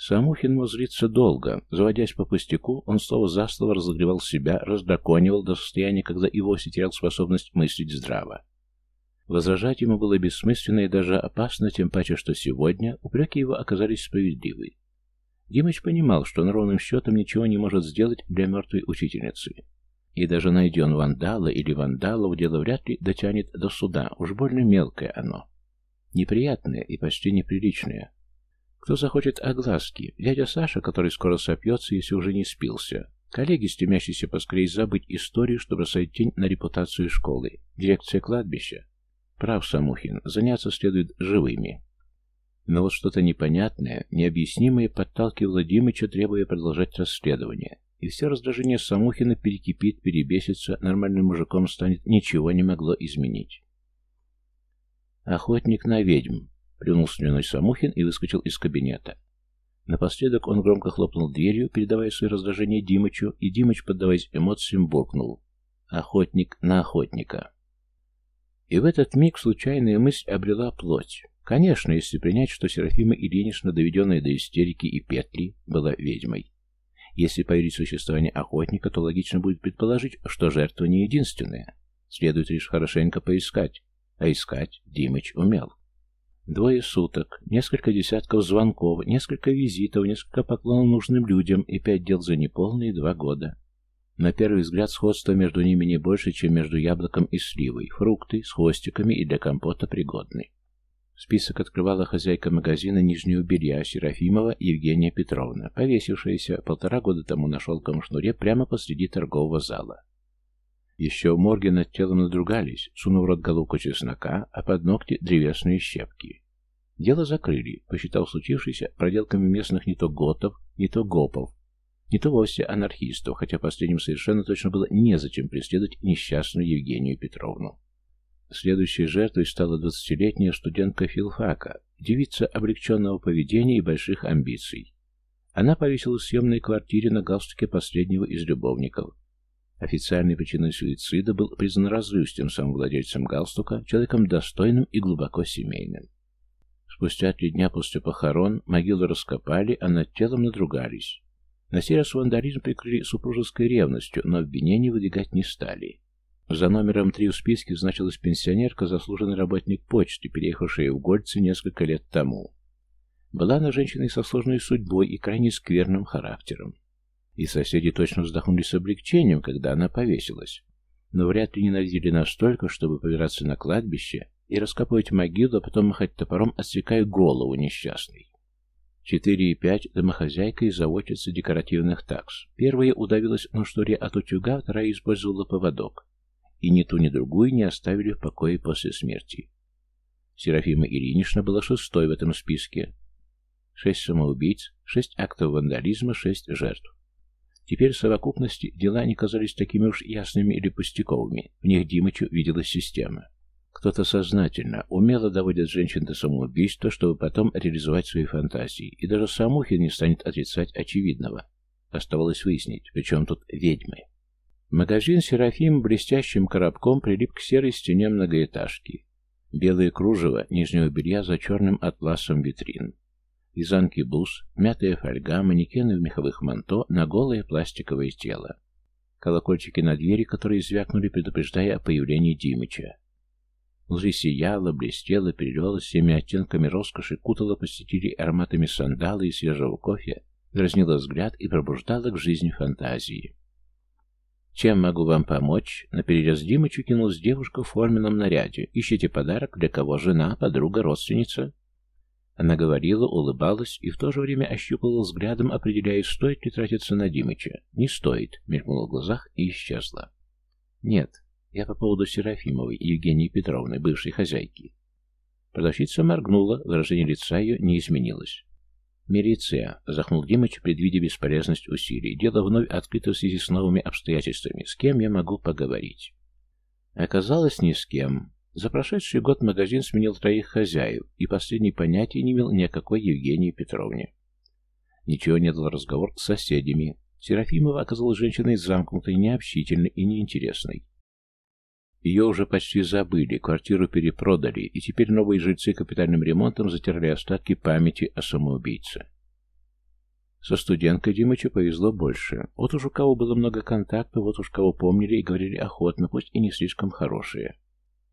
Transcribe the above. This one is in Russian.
Самухин мог злиться долго. Заводясь по пустяку, он слово за слово разогревал себя, раздраконивал до состояния, когда и вовсе терял способность мыслить здраво. Возражать ему было бессмысленно и даже опасно, тем паче, что сегодня упреки его оказались справедливы. Димыч понимал, что он ровным счетом ничего не может сделать для мертвой учительницы. И даже найден вандала или вандалов, дело вряд ли дотянет до суда, уж больно мелкое оно. Неприятное и почти неприличное. Кто захочет огласки? Дядя Саша, который скоро сопьется, если уже не спился. Коллеги, стремящиеся поскорее забыть историю, чтобы бросать тень на репутацию школы. Дирекция кладбища. Прав, Самухин, заняться следует живыми. Но вот что-то непонятное, необъяснимое подталкивало Димыча, требуя продолжать расследование. И все раздражение Самухина перекипит, перебесится, нормальным мужиком станет, ничего не могло изменить. «Охотник на ведьм», — плюнул слюной Самухин и выскочил из кабинета. Напоследок он громко хлопнул дверью, передавая свое раздражение Димычу, и Димыч, поддаваясь эмоциям, буркнул. «Охотник на охотника». И в этот миг случайная мысль обрела плоть. Конечно, если принять, что Серафима Ильинична, доведенная до истерики и петли, была ведьмой. Если поверить в существование охотника, то логично будет предположить, что жертва не единственная. Следует лишь хорошенько поискать. А искать Димыч умел. Двое суток, несколько десятков звонков, несколько визитов, несколько поклонов нужным людям и пять дел за неполные два года. На первый взгляд сходство между ними не больше, чем между яблоком и сливой. Фрукты с хвостиками и для компота пригодны. Список открывала хозяйка магазина нижнего белья Серафимова Евгения Петровна, повесившаяся полтора года тому на шелковом шнуре прямо посреди торгового зала. Еще в морге над телом надругались, сунув в рот головку чеснока, а под ногти древесные щепки. Дело закрыли, посчитав случившееся проделками местных не то готов, не то гопов, не то вовсе анархистов, хотя последним совершенно точно было незачем преследовать несчастную Евгению Петровну. Следующей жертвой стала двадцатилетняя студентка филфака, девица облегченного поведения и больших амбиций. Она повесилась в съемной квартире на галстуке последнего из любовников. Официальной причиной суицида был признан разрыв с тем самым владельцем галстука, человеком достойным и глубоко семейным. Спустя три дня после похорон могилу раскопали, а над телом надругались. На сей раз вандализм прикрыли супружеской ревностью, но обвинений выдвигать не стали. За номером три в списке значилась пенсионерка, заслуженный работник почты, переехавшая в Гольцы несколько лет тому. Была она женщиной со сложной судьбой и крайне скверным характером. И соседи точно вздохнули с облегчением, когда она повесилась. Но вряд ли ненавидели настолько, чтобы побираться на кладбище и раскапывать могилу, а потом махать топором, отсекая голову несчастной. Четыре и пять домохозяйка и заводчица декоративных такс. Первая удавилась на шнуре от утюга, вторая использовала поводок. И ни ту, ни другую не оставили в покое после смерти. Серафима Ильинична была шестой в этом списке. Шесть самоубийц, шесть актов вандализма, шесть жертв. Теперь в совокупности дела не казались такими уж ясными или пустяковыми. В них Димычу виделась система. Кто-то сознательно, умело доводит женщин до самоубийства, чтобы потом реализовать свои фантазии. И даже Самухин не станет отрицать очевидного. Оставалось выяснить, причем тут ведьмы. Магазин «Серафим» блестящим коробком прилип к серой стене многоэтажки. Белое кружево нижнего белья за черным атласом витрин. Вязанки бус, мятая фольга, манекены в меховых манто на голое пластиковое тело. Колокольчики на двери, которые звякнули, предупреждая о появлении Димыча. Сияла, блестела, переливалась всеми оттенками роскоши, кутала посетителей ароматами сандала и свежего кофе, дразнила взгляд и пробуждала к жизни фантазии. «Чем могу вам помочь?» На перерез Димычу кинулась девушка в форменном наряде. «Ищите подарок? Для кого? Жена, подруга, родственница?» Она говорила, улыбалась и в то же время ощупывала взглядом, определяя, стоит ли тратиться на Димыча. «Не стоит», — мелькнула в глазах и исчезла. «Нет, я по поводу Серафимовой Евгении Петровны, бывшей хозяйки. Продавщица моргнула, выражение лица ее не изменилось. «Милиция», — захнул Димыч, предвидя бесполезность усилий. «Дело вновь открыто в связи с новыми обстоятельствами. С кем я могу поговорить?» Оказалось, ни с кем. За прошедший год магазин сменил троих хозяев, и последний понятия не имел ни о какой Евгении Петровне. Ничего не дал разговор с соседями. Серафимова оказалась женщиной замкнутой, необщительной и неинтересной. Ее уже почти забыли, квартиру перепродали, и теперь новые жильцы капитальным ремонтом затирали остатки памяти о самоубийце. Со студенткой Димычу повезло больше. Вот уж у кого было много контактов, вот уж кого помнили и говорили охотно, пусть и не слишком хорошие.